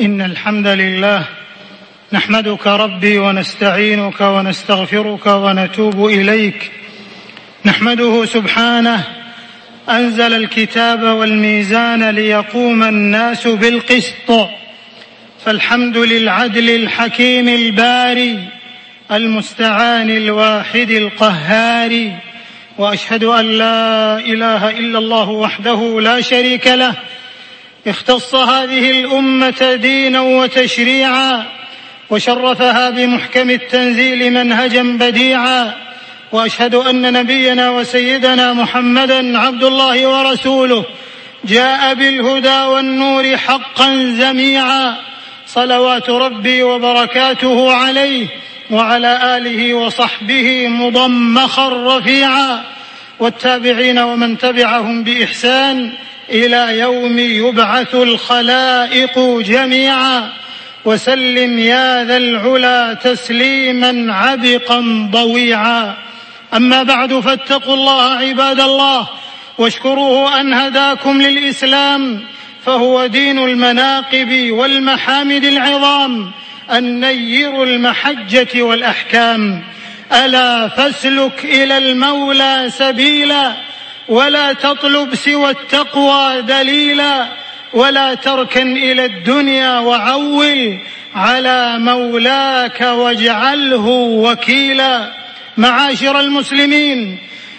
إن الحمد لله نحمدك ربي ونستعينك ونستغفرك ونتوب إليك. نحمده سبحانه أنزل الكتاب والميزان ليقوم الناس بالقسط. فالحمد للعدل الحكيم الباري المستعان الواحد القهار وأشهد أن لا إله إلا الله وحده لا شريك له اختص هذه الأمة دينا وتشريعا وشرفها بمحكم التنزيل منهجا بديعا وأشهد أن نبينا وسيدنا محمدا عبد الله ورسوله جاء بالهدى والنور حقا زميعا صلوات ربي وبركاته عليه وعلى آله وصحبه مضمخا رفيعا والتابعين ومن تبعهم بإحسان إلى يوم يبعث الخلائق جميعا. وسلم يا ذا العلا تسليما عبقا ضويعا. أما بعد فاتقوا الله عباد الله واشكروه أن هداكم للإسلام فهو دين المناقب والمحامد العظام النير المحجة والأحكام. ألا فاسلك إلى المولى سبيلا ولا تطلب سوى التقوى دليلا ولا تركن إلى الدنيا وعول على مولاك واجعله وكيلا. معاشر المسلمين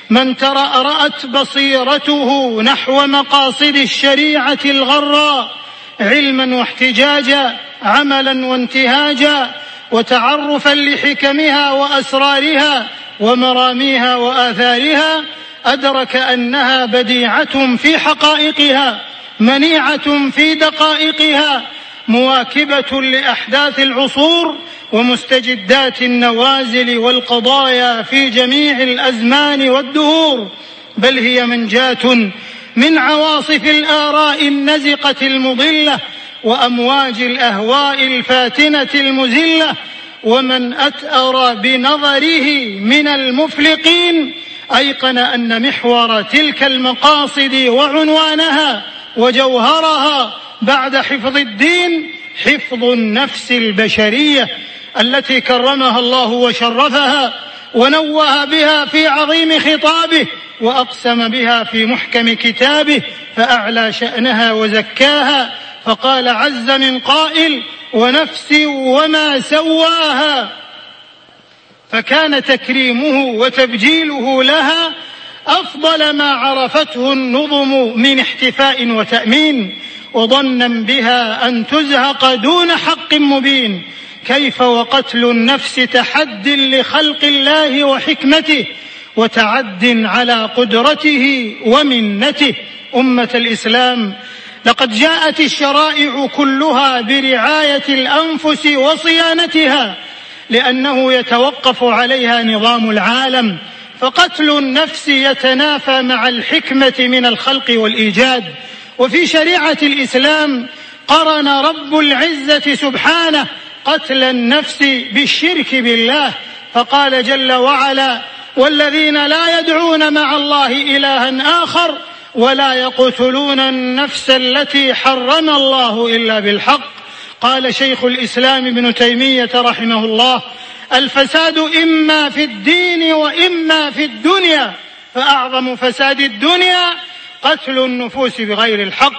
من ترأرأت بصيرته نحو مقاصد الشريعة الغراء علما واحتجاجا عملا وانتهاجا وتعرفا لحكمها وأسرارها ومراميها وآثارها أدرك أنها بديعة في حقائقها منيعة في دقائقها مواكبة لأحداث العصور ومستجدات النوازل والقضايا في جميع الأزمان والدهور. بل هي منجاة من عواصف الآراء النزقة المضلة وأمواج الأهواء الفاتنة المزلة ومن اثار بنظره من المفلقين أيقن أن محور تلك المقاصد وعنوانها وجوهرها بعد حفظ الدين حفظ النفس البشرية التي كرمها الله وشرفها ونوه بها في عظيم خطابه وأقسم بها في محكم كتابه فأعلى شأنها وزكاها فقال عز من قائل ونفس وما سواها فكان تكريمه وتبجيله لها أفضل ما عرفته النظم من احتفاء وتأمين وظنا بها أن تزهق دون حق مبين كيف وقتل النفس تحد لخلق الله وحكمته وتعد على قدرته ومنته. أمة الإسلام لقد جاءت الشرائع كلها برعاية الأنفس وصيانتها لأنه يتوقف عليها نظام العالم فقتل النفس يتنافى مع الحكمة من الخلق والإيجاد. وفي شريعة الإسلام قرن رب العزة سبحانه قتل النفس بالشرك بالله فقال جل وعلا والذين لا يدعون مع الله إلها آخر ولا يقتلون النفس التي حرم الله إلا بالحق قال شيخ الإسلام ابن تيمية رحمه الله الفساد إما في الدين وإما في الدنيا فأعظم فساد الدنيا قتل النفوس بغير الحق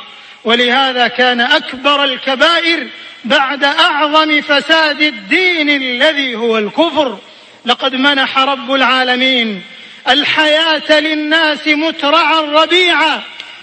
ولهذا كان أكبر الكبائر بعد أعظم فساد الدين الذي هو الكفر. لقد منح رب العالمين الحياة للناس مترعا ربيعا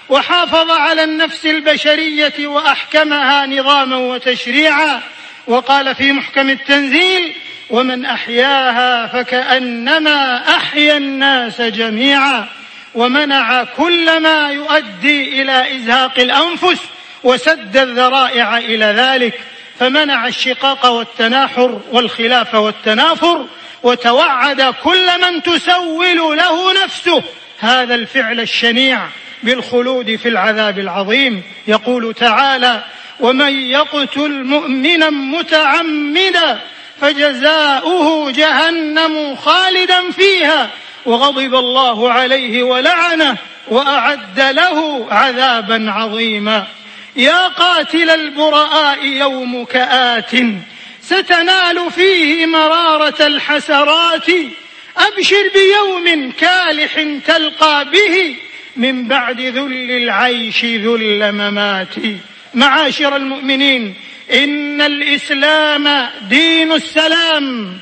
وحافظ على النفس البشرية وأحكمها نظاما وتشريعا وقال في محكم التنزيل ومن أحياها فكأنما أحيا الناس جميعا ومنع كل ما يؤدي إلى إزهاق الأنفس وسد الذرائع إلى ذلك فمنع الشقاق والتناحر والخلاف والتنافر وتوعد كل من تسول له نفسه هذا الفعل الشنيع بالخلود في العذاب العظيم. يقول تعالى ومن يقتل مؤمنا متعمدا فجزاؤه جهنم خالدا فيها وغضب الله عليه ولعنه وأعد له عذابا عظيما. يا قاتل البراء يومك آت ستنال فيه مرارة الحسرات. أبشر بيوم كالح تلقى به من بعد ذل العيش ذل ممات. معاشر المؤمنين إن الإسلام دين السلام.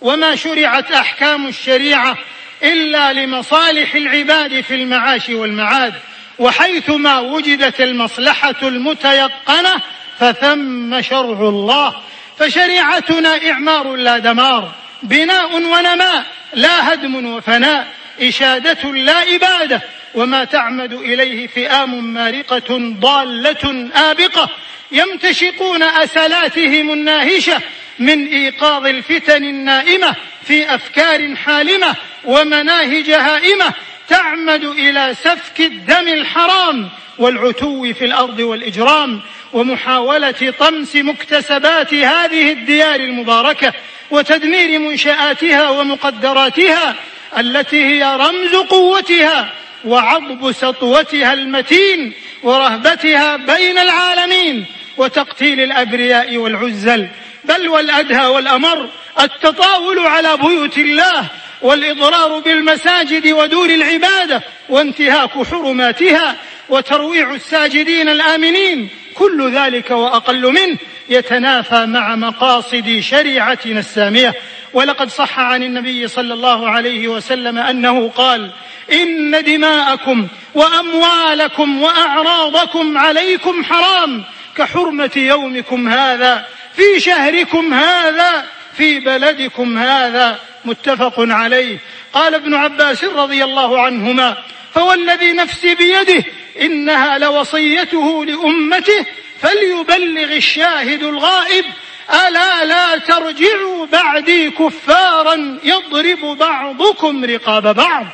وما شرعت أحكام الشريعة إلا لمصالح العباد في المعاش والمعاد. وحيثما وجدت المصلحة المتيقنة فثم شرع الله. فشريعتنا إعمار لا دمار. بناء ونماء لا هدم وفناء. إشادة لا إبادة وما تعمد إليه فئام مارقة ضالة آبقة. يمتشقون أسلاتهم الناهشة من إيقاظ الفتن النائمة في أفكار حالمة ومناهج هائمة. تعمد إلى سفك الدم الحرام والعتو في الأرض والإجرام. ومحاولة طمس مكتسبات هذه الديار المباركة وتدمير منشآتها ومقدراتها. التي هي رمز قوتها وعضب سطوتها المتين ورهبتها بين العالمين وتقتيل الأبرياء والعزل. بل والأدهى والأمر التطاول على بيوت الله والإضرار بالمساجد ودور العبادة وانتهاك حرماتها وترويع الساجدين الآمنين. كل ذلك وأقل منه يتنافى مع مقاصد شريعتنا السامية. ولقد صح عن النبي صلى الله عليه وسلم أنه قال إن دماءكم وأموالكم وأعراضكم عليكم حرام كحرمة يومكم هذا في شهركم هذا في بلدكم هذا. متفق عليه. قال ابن عباس رضي الله عنهما فوالذي نفسي بيده إنها لوصيته لأمته فليبلغ الشاهد الغائب ألا لا ترجعوا بعدي كفارا يضرب بعضكم رقاب بعض.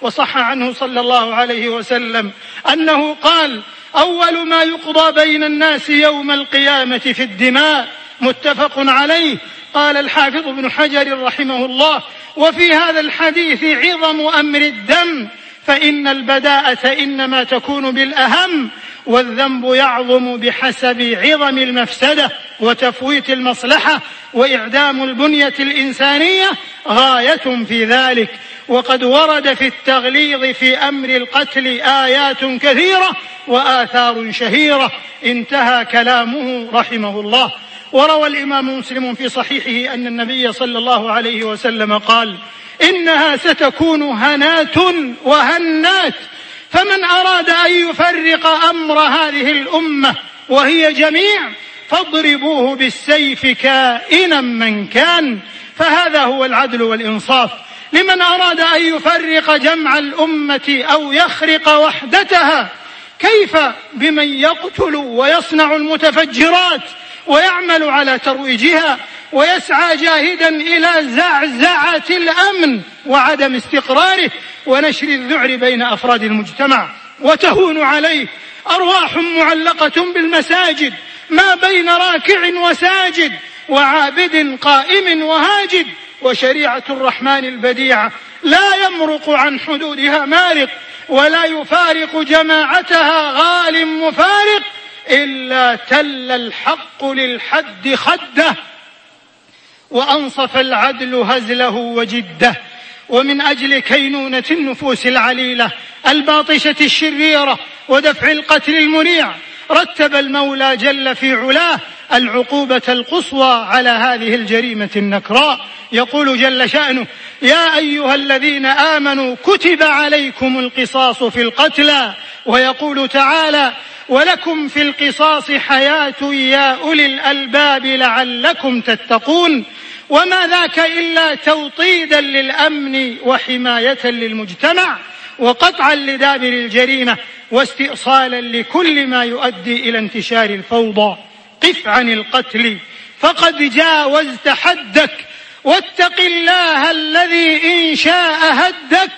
وصح عنه صلى الله عليه وسلم أنه قال أول ما يقضى بين الناس يوم القيامة في الدماء متفق عليه. قال الحافظ ابن حجر رحمه الله وفي هذا الحديث عظم أمر الدم فإن البداءة إنما تكون بالأهم والذنب يعظم بحسب عظم المفسدة وتفويت المصلحة وإعدام البنية الإنسانية غاية في ذلك. وقد ورد في التغليظ في أمر القتل آيات كثيرة وآثار شهيرة. انتهى كلامه رحمه الله. وروى الإمام مسلم في صحيحه أن النبي صلى الله عليه وسلم قال إنها ستكون هنات وهنات فمن أراد أن يفرق أمر هذه الأمة وهي جميع فاضربوه بالسيف كائنا من كان. فهذا هو العدل والإنصاف. لمن أراد أن يفرق جمع الأمة أو يخرق وحدتها كيف بمن يقتل ويصنع المتفجرات ويعمل على ترويجها؟ ويسعى جاهدا إلى زعزعة الأمن وعدم استقراره ونشر الذعر بين أفراد المجتمع وتهون عليه أرواح معلقة بالمساجد ما بين راكع وساجد وعابد قائم وهاجد وشريعة الرحمن البديعة لا يمرق عن حدودها مارق ولا يفارق جماعتها غال مفارق إلا تل الحق للحد خده وأنصف العدل هزله وجده. ومن أجل كينونة النفوس العليلة الباطشة الشريرة ودفع القتل المريع رتب المولى جل في علاه العقوبة القصوى على هذه الجريمة النكراء. يقول جل شأنه يا أيها الذين آمنوا كتب عليكم القصاص في القتلى. ويقول تعالى ولكم في القصاص حياة يا أولي الألباب لعلكم تتقون. وما ذاك إلا توطيدا للأمن وحماية للمجتمع وقطعا لدابر الجريمة واستئصالا لكل ما يؤدي إلى انتشار الفوضى. قف عن القتل. فقد جاوزت حدك. واتق الله الذي إن شاء هدك.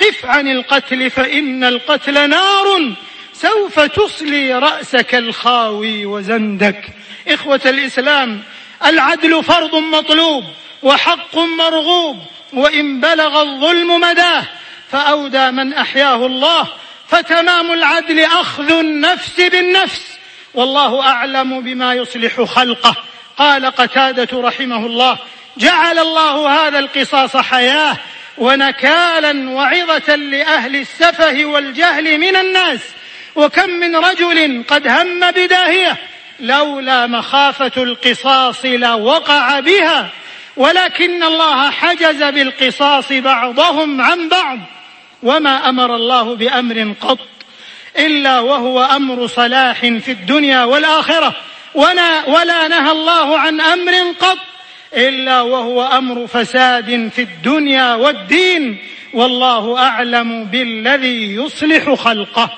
قف عن القتل فإن القتل نار. سوف تصلي رأسك الخاوي وزندك. إخوة الإسلام العدل فرض مطلوب وحق مرغوب وإن بلغ الظلم مداه فأودى من أحياه الله فتمام العدل أخذ النفس بالنفس. والله أعلم بما يصلح خلقه. قال قتادة رحمه الله جعل الله هذا القصاص حياة ونكالا وعظة لأهل السفه والجهل من الناس. وكم من رجل قد هم بداهية لولا مخافة القصاص لوقع بها ولكن الله حجز بالقصاص بعضهم عن بعض. وما أمر الله بأمر قط إلا وهو أمر صلاح في الدنيا والآخرة. ولا, ولا نهى الله عن أمر قط إلا وهو أمر فساد في الدنيا والدين. والله أعلم بالذي يصلح خلقه.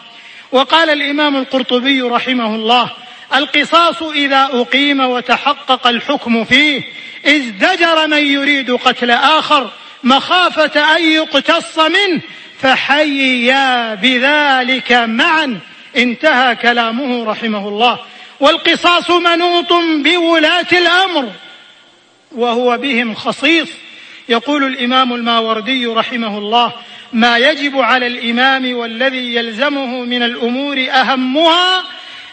وقال الإمام القرطبي رحمه الله القصاص إذا أقيم وتحقق الحكم فيه ازدجر من يريد قتل آخر مخافة أن يقتص منه فحييا بذلك معا. انتهى كلامه رحمه الله. والقصاص منوط بولاة الأمر وهو بهم خصيص. يقول الإمام الماوردي رحمه الله ما يجب على الإمام والذي يلزمه من الأمور أهمها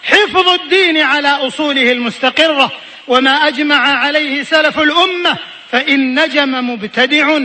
حفظ الدين على أصوله المستقرة وما أجمع عليه سلف الأمة فإن نجم مبتدع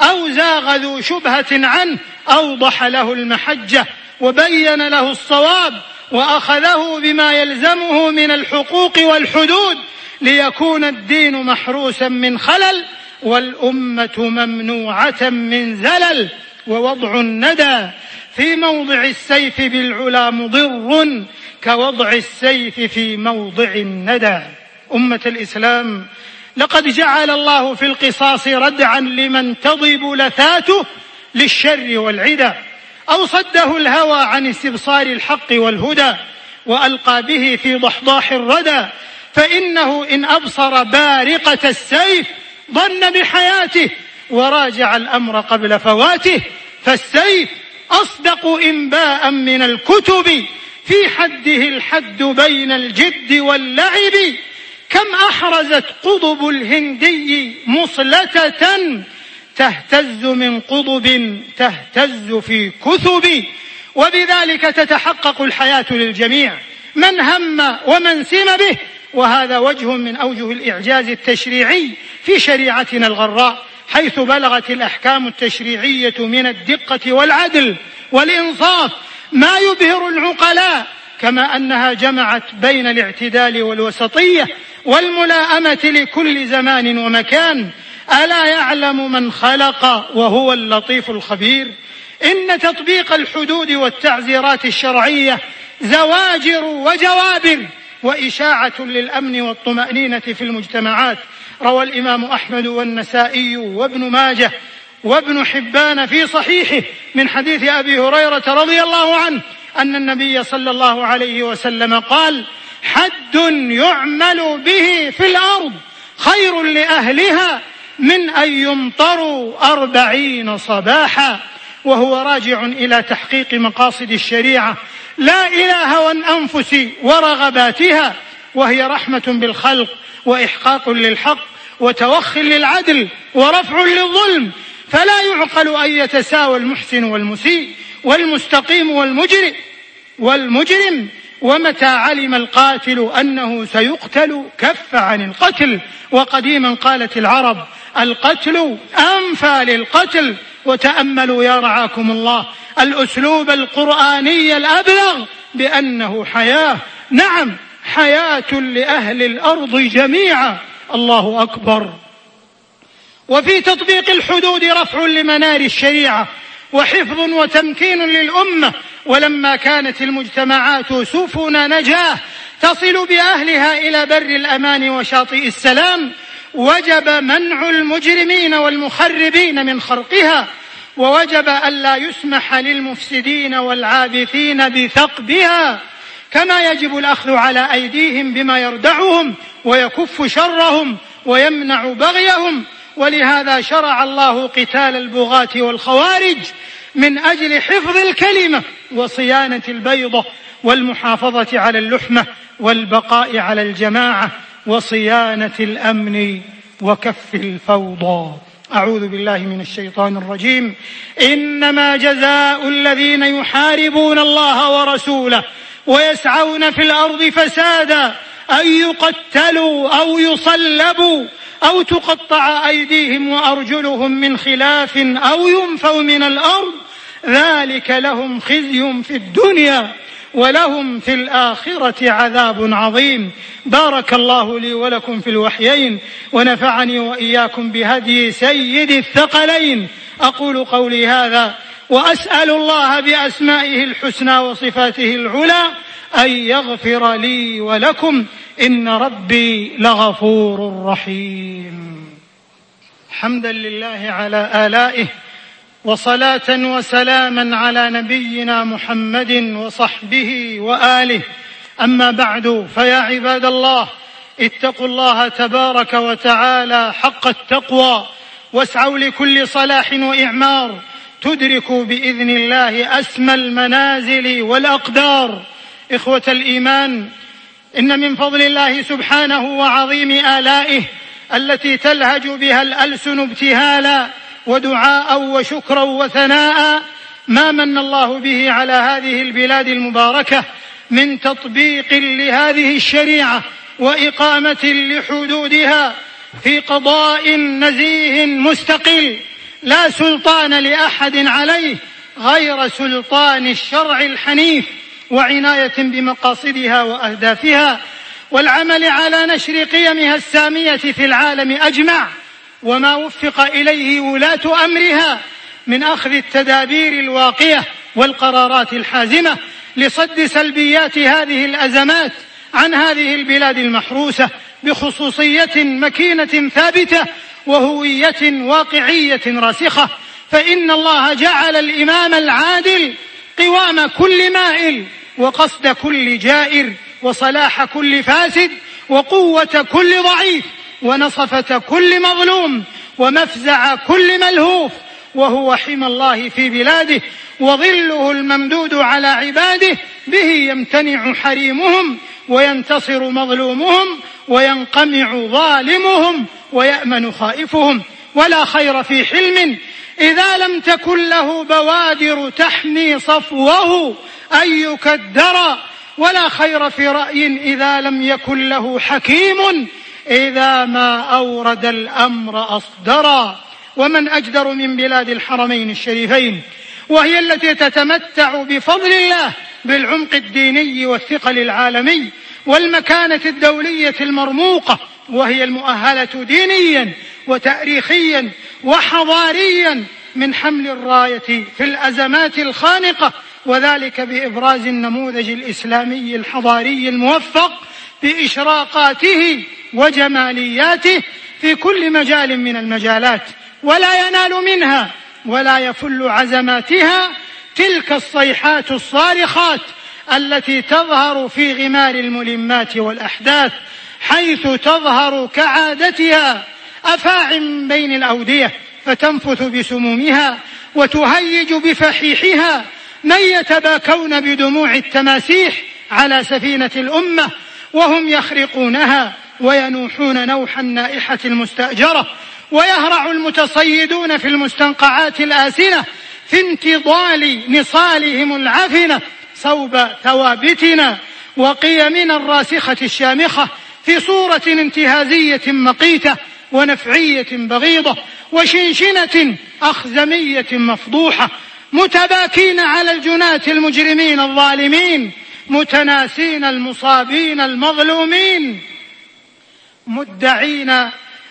أو زاغ ذو شبهة عنه أوضح له المحجة وبين له الصواب وأخذه بما يلزمه من الحقوق والحدود ليكون الدين محروسا من خلل والأمة ممنوعة من زلل ووضع الندى. في موضع السيف بالعلا مضر كوضع السيف في موضع الندى. أمة الإسلام لقد جعل الله في القصاص ردعا لمن تضب لثاته للشر والعدى. أو صده الهوى عن استبصار الحق والهدى وألقى به في ضحضاح الردى. فإنه إن أبصر بارقة السيف ظن بحياته وراجع الأمر قبل فواته. فالسيف أصدق انباء من الكتب في حده الحد بين الجد واللعب كم أحرزت قضب الهندي مصلتة تهتز من قضب تهتز في كثب وبذلك تتحقق الحياة للجميع. من هم ومن سم به؟ وهذا وجه من أوجه الإعجاز التشريعي في شريعتنا الغراء حيث بلغت الأحكام التشريعية من الدقة والعدل والإنصاف ما يبهر العقلاء كما أنها جمعت بين الاعتدال والوسطية والملاءمه لكل زمان ومكان. ألا يعلم من خلق وهو اللطيف الخبير؟ إن تطبيق الحدود والتعزيرات الشرعية زواجر وجوابر وإشاعة للأمن والطمأنينة في المجتمعات. روى الإمام أحمد والنسائي وابن ماجه وابن حبان في صحيحه من حديث أبي هريرة رضي الله عنه أن النبي صلى الله عليه وسلم قال حد يعمل به في الأرض خير لأهلها من أن يمطروا أربعين صباحا. وهو راجع إلى تحقيق مقاصد الشريعة لا إلى هوى الانفس ورغباتها وهي رحمة بالخلق وإحقاق للحق وتوخ للعدل ورفع للظلم فلا يعقل أن يتساوى المحسن والمسيء والمستقيم والمجرم والمجرم ومتى علم القاتل أنه سيقتل كف عن القتل وقديما قالت العرب القتل أنفى للقتل وتأملوا يا رعاكم الله الأسلوب القرآني الأبلغ بأنه حياة نعم حياة لأهل الأرض جميعا الله أكبر وفي تطبيق الحدود رفع لمنار الشريعة وحفظ وتمكين للأمة. ولما كانت المجتمعات سفن نجاة تصل بأهلها إلى بر الأمان وشاطئ السلام وجب منع المجرمين والمخربين من خرقها ووجب الا يسمح للمفسدين والعابثين بثقبها. كما يجب الأخذ على أيديهم بما يردعهم ويكف شرهم ويمنع بغيهم. ولهذا شرع الله قتال البغاة والخوارج من أجل حفظ الكلمة وصيانة البيضة والمحافظة على اللحمة والبقاء على الجماعة وصيانة الأمن وكف الفوضى. أعوذ بالله من الشيطان الرجيم. إنما جزاء الذين يحاربون الله ورسوله ويسعون في الأرض فسادا أن يقتلوا أو يصلبوا أو تقطع أيديهم وأرجلهم من خلاف أو ينفوا من الأرض ذلك لهم خزي في الدنيا ولهم في الآخرة عذاب عظيم. بارك الله لي ولكم في الوحيين ونفعني وإياكم بهدي سيد الثقلين. أقول قولي هذا وأسأل الله بأسمائه الحسنى وصفاته العلى أن يغفر لي ولكم. إن ربي لغفور رحيم. حمدا لله على آلائه وصلاة وسلاما على نبينا محمد وصحبه وآله. أما بعد فيا عباد الله اتقوا الله تبارك وتعالى حق التقوى واسعوا لكل صلاح وإعمار تدركوا بإذن الله أسمى المنازل والأقدار. إخوة الإيمان إن من فضل الله سبحانه وعظيم آلائه التي تلهج بها الألسن ابتهالا ودعاء وشكرا وثناء ما من الله به على هذه البلاد المباركة من تطبيق لهذه الشريعة وإقامة لحدودها في قضاء نزيه مستقل. لا سلطان لأحد عليه غير سلطان الشرع الحنيف. وعناية بمقاصدها وأهدافها والعمل على نشر قيمها السامية في العالم أجمع وما وفق إليه ولاة أمرها من أخذ التدابير الواقية والقرارات الحازمة لصد سلبيات هذه الأزمات عن هذه البلاد المحروسة بخصوصية مكينة ثابتة وهوية واقعية راسخة فإن الله جعل الإمام العادل قوام كل مائل وقصد كل جائر وصلاح كل فاسد وقوة كل ضعيف ونصفة كل مظلوم ومفزع كل ملهوف وهو حمى الله في بلاده وظله الممدود على عباده به يمتنع حريمهم وينتصر مظلومهم وينقمع ظالمهم ويأمن خائفهم ولا خير في حلم إذا لم تكن له بوادر تحمي صفوه أن يكدر ولا خير في رأي إذا لم يكن له حكيم إذا ما أورد الأمر أصدرا ومن أجدر من بلاد الحرمين الشريفين وهي التي تتمتع بفضل الله بالعمق الديني والثقل العالمي والمكانة الدولية المرموقة وهي المؤهلة دينيا وتاريخيا وحضاريا من حمل الراية في الأزمات الخانقة وذلك بإبراز النموذج الإسلامي الحضاري الموفق بإشراقاته وجمالياته في كل مجال من المجالات ولا ينال منها ولا يفل عزماتها تلك الصيحات الصارخات التي تظهر في غمار الملمات والأحداث حيث تظهر كعادتها أفاع بين الأودية فتنفث بسمومها وتهيج بفحيحها. من يتباكون بدموع التماسيح على سفينة الأمة وهم يخرقونها وينوحون نوح النائحة المستأجرة ويهرع المتصيدون في المستنقعات الآسنة في انتضال نصالهم العفنة صوب ثوابتنا. وقيمنا الراسخة الشامخة في صورة انتهازية مقيتة ونفعية بغيضة وشنشنة أخزمية مفضوحة متباكين على الجناة المجرمين الظالمين متناسين المصابين المظلومين. مدعين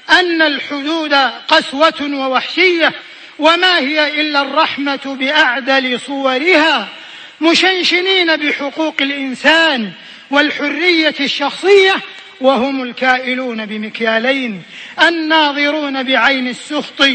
أن الحدود قسوة ووحشية وما هي إلا الرحمة بأعدل صورها. مشنشنين بحقوق الإنسان والحرية الشخصية وهم الكائلون بمكيالين الناظرون بعين السخط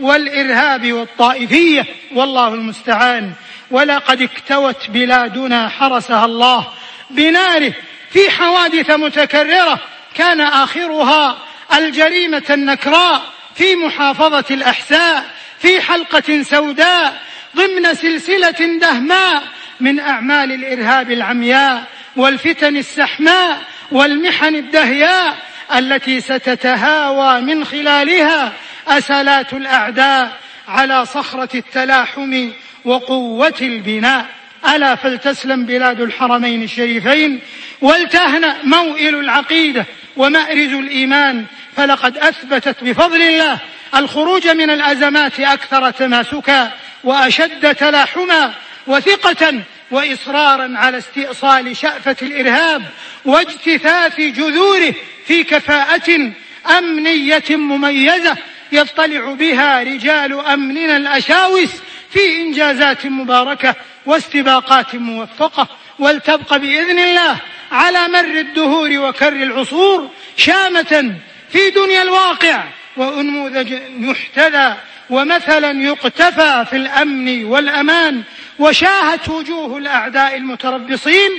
والإرهاب والطائفية والله المستعان. ولقد اكتوت بلادنا حرسها الله بناره في حوادث متكررة كان آخرها الجريمة النكراء في محافظة الأحساء في حلقة سوداء ضمن سلسلة دهماء من أعمال الإرهاب العمياء والفتن السحماء والمحن الدهياء التي ستتهاوى من خلالها أسلات الأعداء على صخرة التلاحم وقوة البناء. ألا فلتسلم بلاد الحرمين الشريفين ولتهنأ موئل العقيدة ومأرز الإيمان. فلقد أثبتت بفضل الله الخروج من الأزمات أكثر تماسكا وأشد تلاحما وثقة وإصرارا على استئصال شأفة الإرهاب واجتثاث جذوره في كفاءة أمنية مميزة يطلع بها رجال أمننا الأشاوس في إنجازات مباركة واستباقات موفقة. ولتبقى بإذن الله على مر الدهور وكر العصور شامة في دنيا الواقع وأنموذج يحتذى ومثلا يقتفى في الأمن والأمان وشاهت وجوه الأعداء المتربصين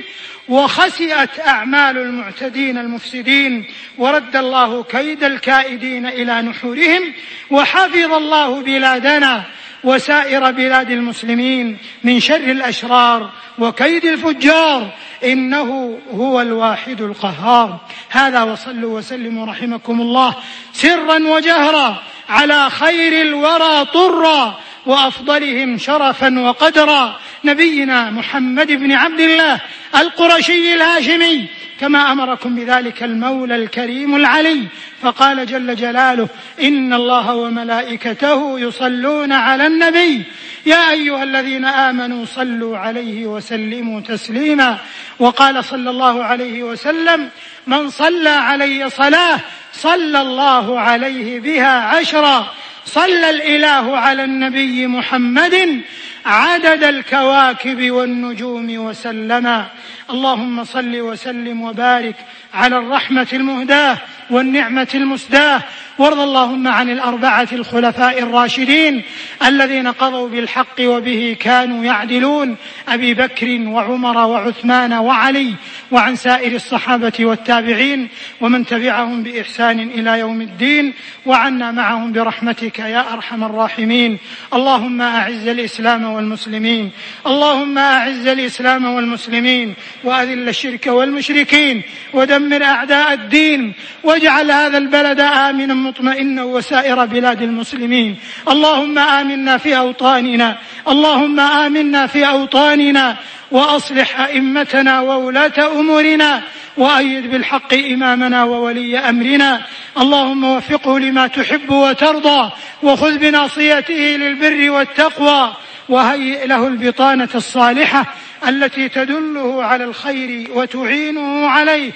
وخسئت أعمال المعتدين المفسدين ورد الله كيد الكائدين إلى نحورهم وحفظ الله بلادنا وسائر بلاد المسلمين من شر الأشرار وكيد الفجار إنه هو الواحد القهار. هذا وصلوا وسلموا رحمكم الله سرا وجهرا على خير الورى طرا وأفضلهم شرفا وقدرا. نبينا محمد بن عبد الله القرشي الهاشمي كما أمركم بذلك المولى الكريم العلي. فقال جل جلاله إن الله وملائكته يصلون على النبي. يا أيها الذين آمنوا صلوا عليه وسلموا تسليما. وقال صلى الله عليه وسلم من صلى علي صلاة صلى الله عليه بها عشرا. صلى الإله على النبي محمد عدد الكواكب والنجوم وسلما اللهم صل وسلم وبارك على الرحمة المهداة. والنعمة المسداة. وارض اللهم عن الأربعة الخلفاء الراشدين الذين قضوا بالحق وبه كانوا يعدلون. أبي بكر وعمر وعثمان وعلي وعن سائر الصحابة والتابعين ومن تبعهم بإحسان إلى يوم الدين. وعنا معهم برحمتك يا أرحم الراحمين. اللهم أعز الإسلام والمسلمين. اللهم أعز الإسلام والمسلمين. وأذل الشرك والمشركين. ودمر أعداء الدين. واجعل هذا البلد آمنا مطمئنا وسائر بلاد المسلمين. اللهم آمنا في أوطاننا. اللهم آمنا في أوطاننا. وأصلح أئمتنا وولاة أمورنا. وأيد بالحق إمامنا وولي أمرنا. اللهم وفقه لما تحب وترضى. وخذ بناصيته للبر والتقوى. وهيئ له البطانة الصالحة التي تدله على الخير وتعينه عليه.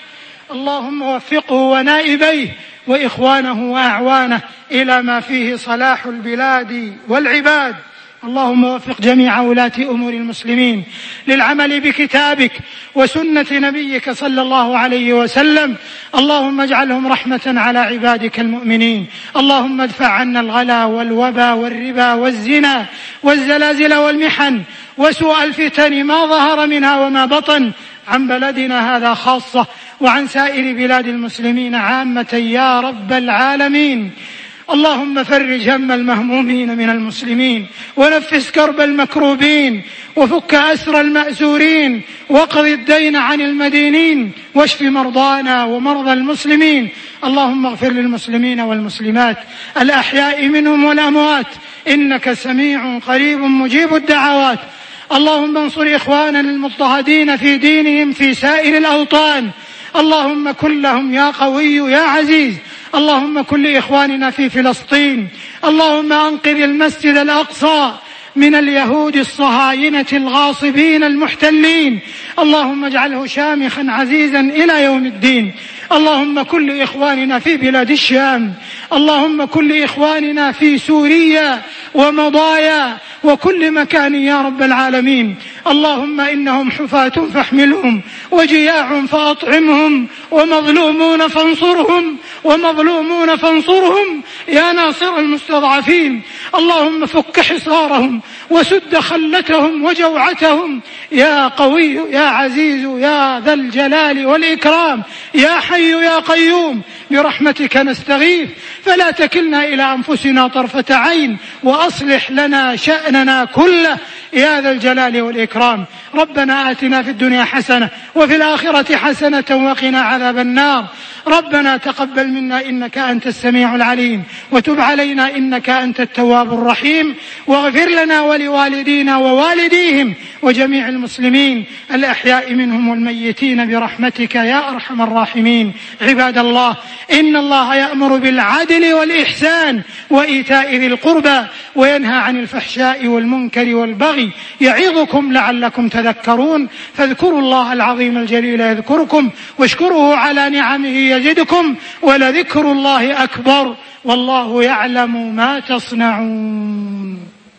اللهم وفقه ونائبيه وإخوانه وأعوانه إلى ما فيه صلاح البلاد والعباد. اللهم وفق جميع ولاة أمور المسلمين للعمل بكتابك وسنة نبيك صلى الله عليه وسلم. اللهم اجعلهم رحمة على عبادك المؤمنين. اللهم ادفع عنا الغلا والوبا والربا والزنا والزلازل والمحن وسوء الفتن ما ظهر منها وما بطن عن بلدنا هذا خاصة. وعن سائر بلاد المسلمين عامة يا رب العالمين. اللهم فرج هم المهمومين من المسلمين ونفس كرب المكروبين وفك أسر الماسورين واقض الدين عن المدينين واشف مرضانا ومرضى المسلمين. اللهم اغفر للمسلمين والمسلمات الأحياء منهم والأموات. إنك سميع قريب مجيب الدعوات. اللهم انصر اخواننا المضطهدين في دينهم في سائر الأوطان. اللهم كن لهم يا قوي يا عزيز. اللهم كن لإخواننا في فلسطين. اللهم أنقذ المسجد الأقصى من اليهود الصهاينة الغاصبين المحتلين. اللهم اجعله شامخا عزيزا إلى يوم الدين. اللهم كن لإخواننا في بلاد الشام. اللهم كن لإخواننا في سوريا. ومضايا وكل مكان يا رب العالمين. اللهم إنهم حفاة فاحملهم وجياع فأطعمهم ومظلومون فانصرهم ومظلومون فانصرهم. يا ناصر المستضعفين اللهم فك حصارهم وسد خلتهم وجوعتهم. يا قوي يا عزيز يا ذا الجلال والإكرام. يا حي يا قيوم برحمتك نستغيث. فلا تكلنا إلى أنفسنا طرفة عين وأصلح لنا شأننا كله. يا ذا الجلال والإكرام. ربنا آتنا في الدنيا حسنة وفي الآخرة حسنة وقنا عذاب النار. ربنا تقبل منا إنك أنت السميع العليم وتب علينا إنك أنت التواب الرحيم واغفر لنا ولوالدينا ووالديهم وجميع المسلمين الأحياء منهم والميتين برحمتك يا أرحم الراحمين. عباد الله إن الله يأمر بالعدل والإحسان وإيتاء ذي القربى وينهى عن الفحشاء والمنكر والبغي. يعظكم لعلكم تذكرون فاذكروا الله العظيم الجليل يذكركم واشكروه على نعمه يزدكم ولذكر الله أكبر والله يعلم ما تصنعون.